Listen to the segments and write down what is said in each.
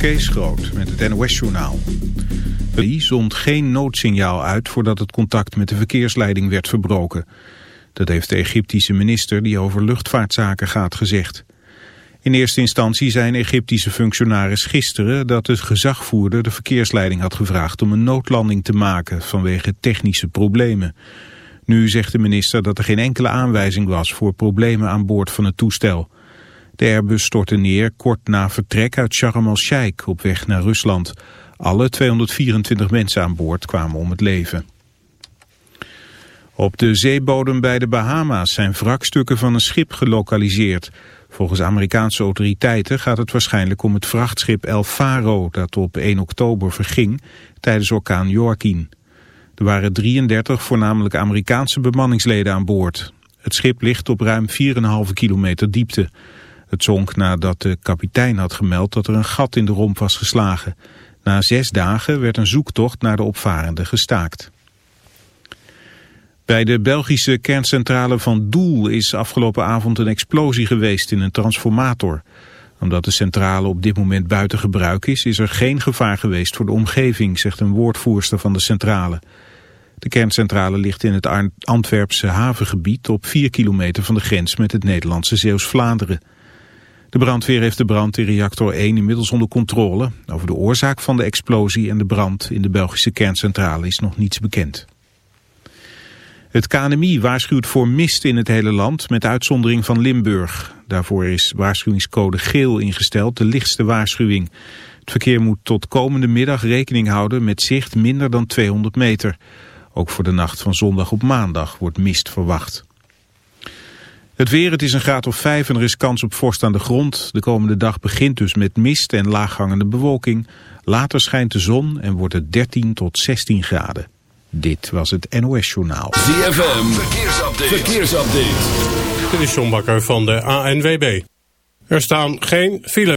Kees Groot met het NOS-journaal. Die zond geen noodsignaal uit voordat het contact met de verkeersleiding werd verbroken. Dat heeft de Egyptische minister die over luchtvaartzaken gaat gezegd. In eerste instantie zei een Egyptische functionaris gisteren dat de gezagvoerder de verkeersleiding had gevraagd om een noodlanding te maken vanwege technische problemen. Nu zegt de minister dat er geen enkele aanwijzing was voor problemen aan boord van het toestel. De Airbus stortte neer kort na vertrek uit Sharm el-Sheikh op weg naar Rusland. Alle 224 mensen aan boord kwamen om het leven. Op de zeebodem bij de Bahama's zijn wrakstukken van een schip gelokaliseerd. Volgens Amerikaanse autoriteiten gaat het waarschijnlijk om het vrachtschip El Faro dat op 1 oktober verging tijdens orkaan Joaquin. Er waren 33 voornamelijk Amerikaanse bemanningsleden aan boord. Het schip ligt op ruim 4,5 kilometer diepte. Het zonk nadat de kapitein had gemeld dat er een gat in de romp was geslagen. Na zes dagen werd een zoektocht naar de opvarende gestaakt. Bij de Belgische kerncentrale van Doel is afgelopen avond een explosie geweest in een transformator. Omdat de centrale op dit moment buiten gebruik is, is er geen gevaar geweest voor de omgeving, zegt een woordvoerster van de centrale. De kerncentrale ligt in het Antwerpse havengebied op 4 kilometer van de grens met het Nederlandse Zeeuws-Vlaanderen. De brandweer heeft de brand in reactor 1 inmiddels onder controle. Over de oorzaak van de explosie en de brand in de Belgische kerncentrale is nog niets bekend. Het KNMI waarschuwt voor mist in het hele land met uitzondering van Limburg. Daarvoor is waarschuwingscode geel ingesteld, de lichtste waarschuwing. Het verkeer moet tot komende middag rekening houden met zicht minder dan 200 meter. Ook voor de nacht van zondag op maandag wordt mist verwacht. Het weer, het is een graad of 5 en er is kans op vorst aan de grond. De komende dag begint dus met mist en laaghangende bewolking. Later schijnt de zon en wordt het 13 tot 16 graden. Dit was het NOS Journaal. ZFM, verkeersupdate. verkeersupdate. Dit is John Bakker van de ANWB. Er staan geen files.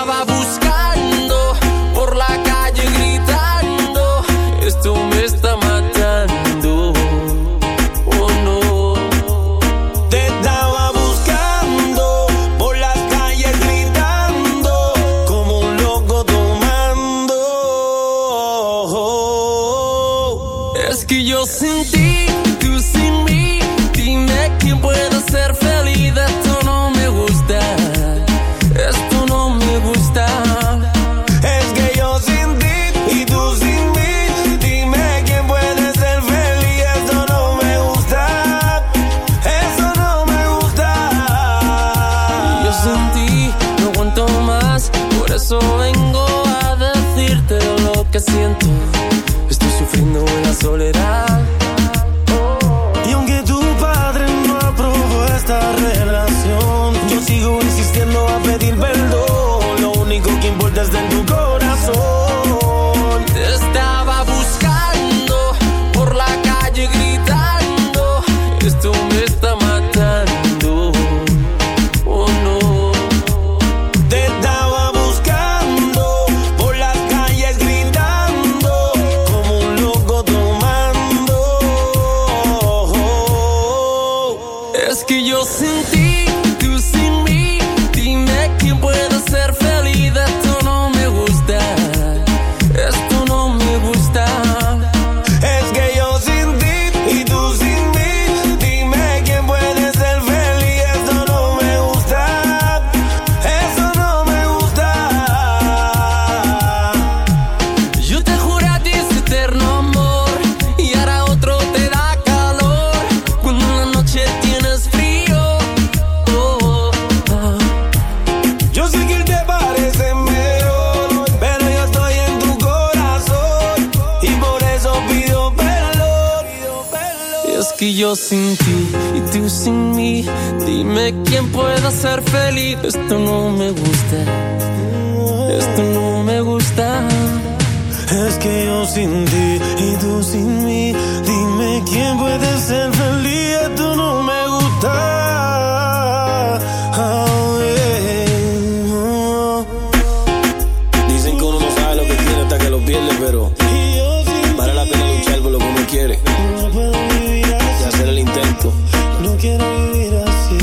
pero la pena luchar por lo que uno quiere y hacer el intento. No quiero vivir así.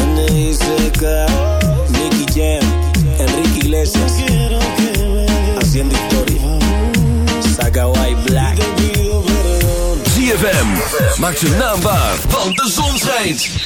Andy Seca, Nicky Jam, Enrique Iglesias, haciendo historia. Saga White Black. ZFM, maak zijn naam waar, want de zon schijnt.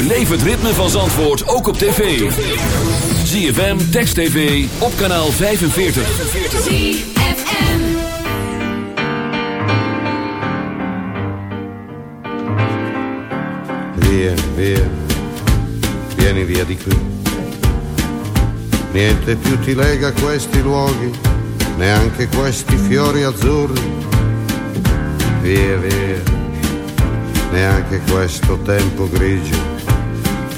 Beleef het ritme van Zandvoort ook op tv. ZFM, Text TV, op kanaal 45. ZFM Via, via, vieni via di qui. Niente più ti lega questi luoghi, neanche questi fiori azzurri. Via, via, neanche questo tempo grigio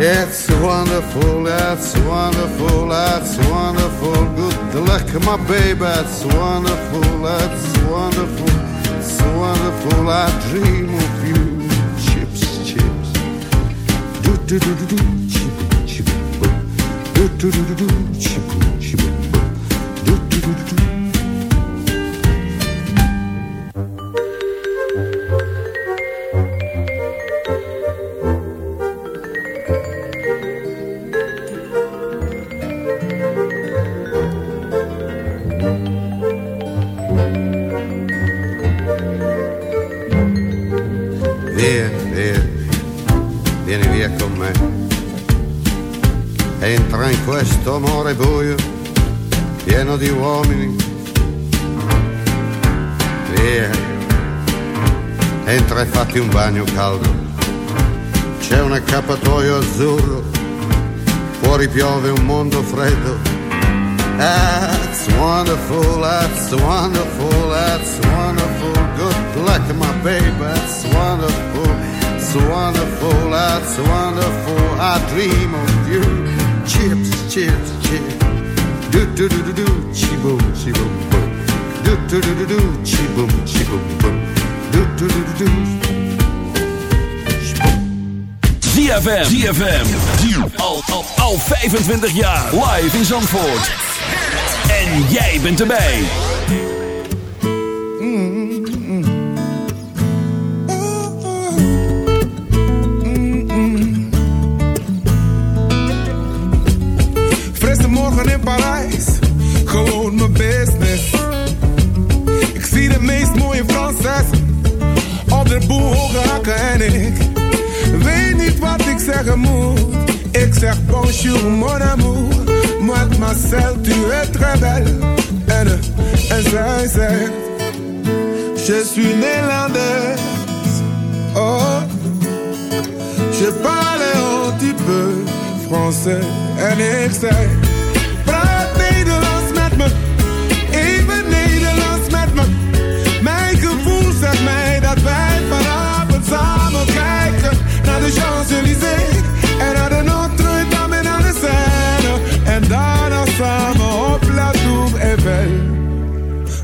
It's wonderful, that's wonderful, that's wonderful. Good luck, my baby, that's wonderful, that's wonderful, it's wonderful. I dream En jij bent erbij. Frisse morgen in Parijs, gewoon mijn business. Ik zie de meest mooie Franses op de boel en ik weet niet wat ik zeggen moet. Ik zeg bonjour mon amour, mademoiselle tu es très belle. Eh, en zij zegt, je suis néerlandaise. Oh, je parle un petit peu français en ik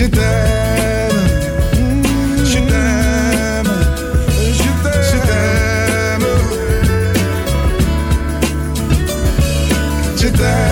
Je t'aime. Je t'aime. Je t'aime. Je t'aime. Je t'aime.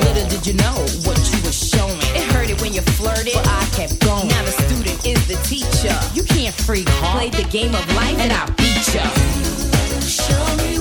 Little did you know what you were showing. It hurted when you flirted, but I kept going. Now the student is the teacher. You can't freak, huh? Played the game of life and I beat you. Show me.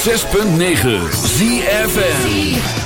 106.9 ZFN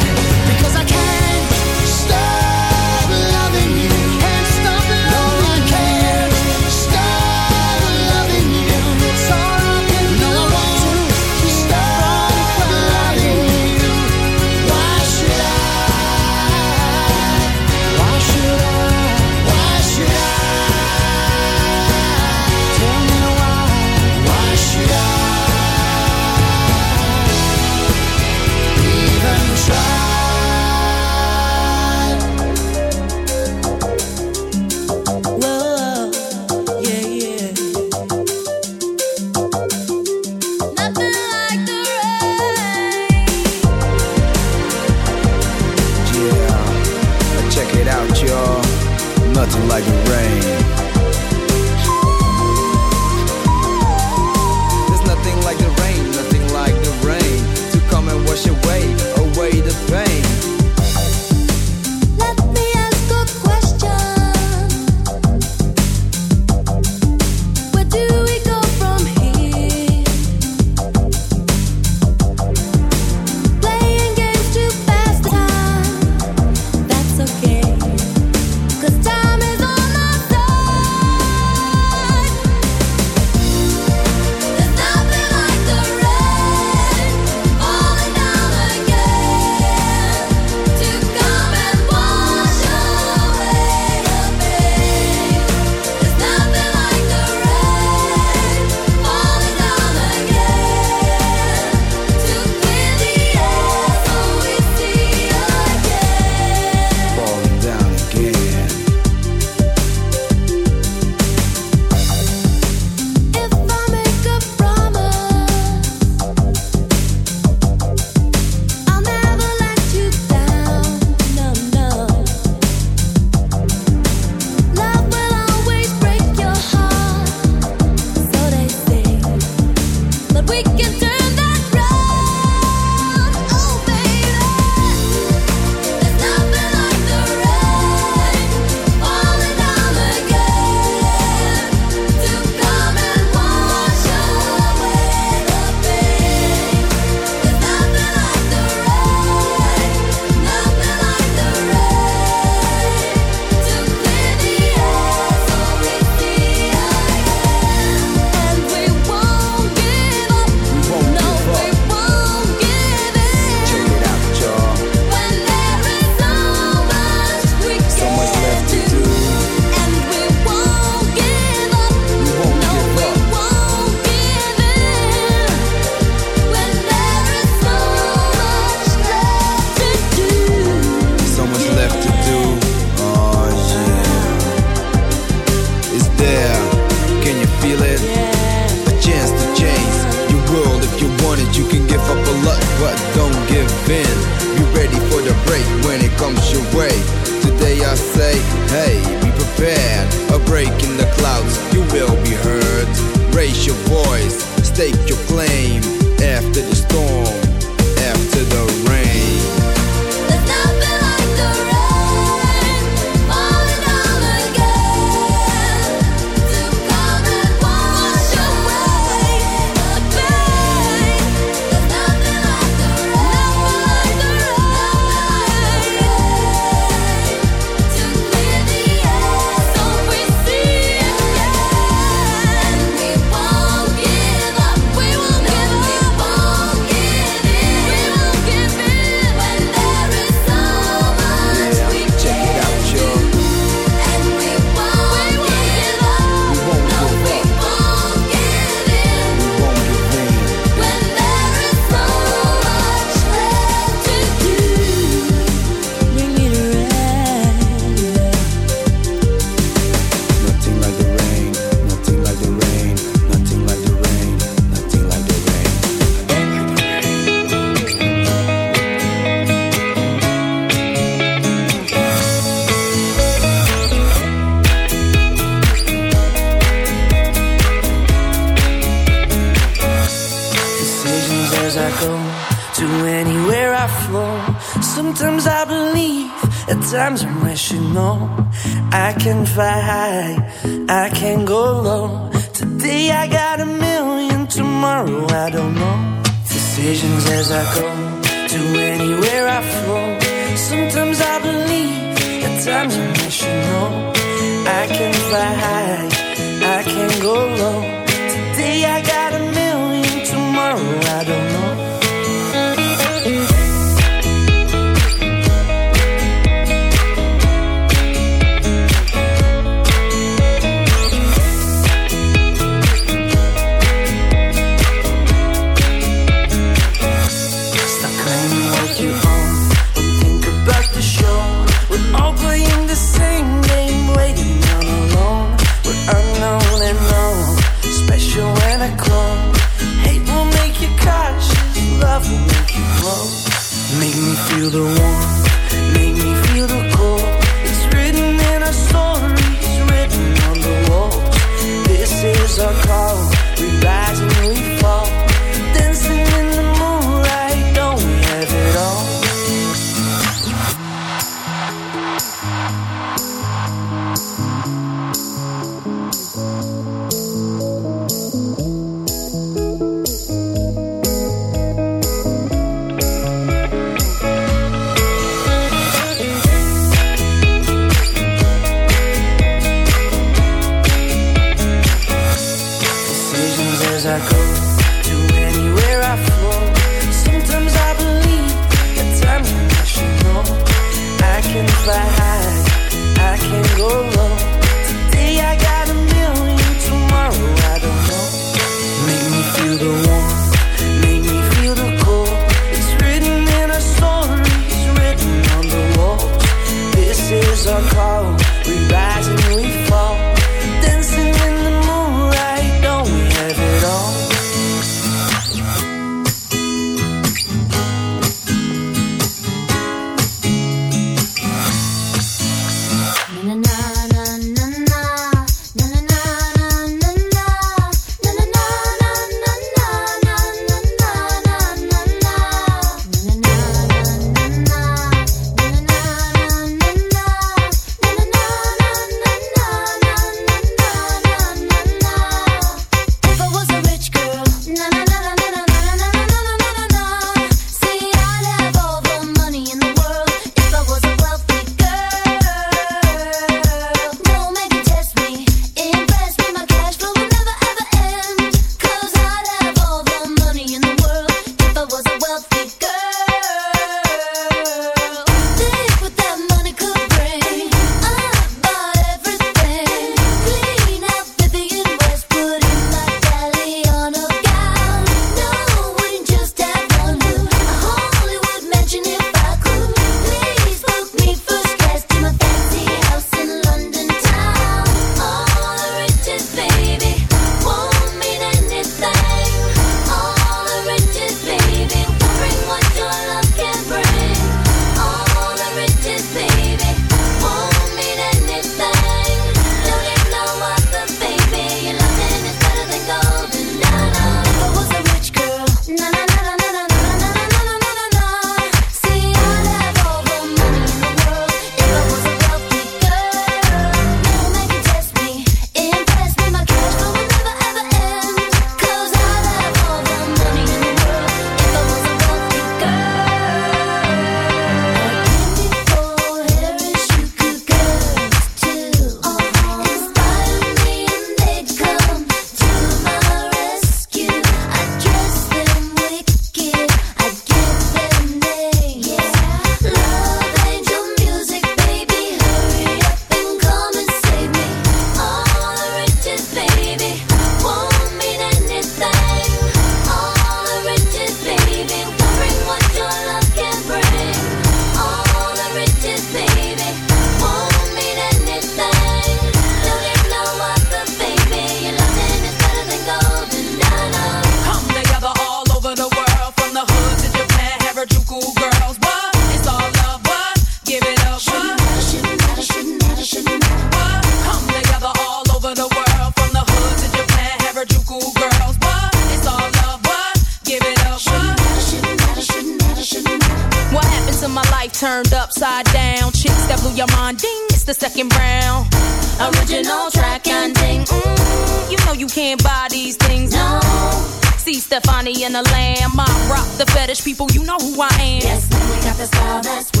the fetish people, you know who I am. Yes, now we got the style that's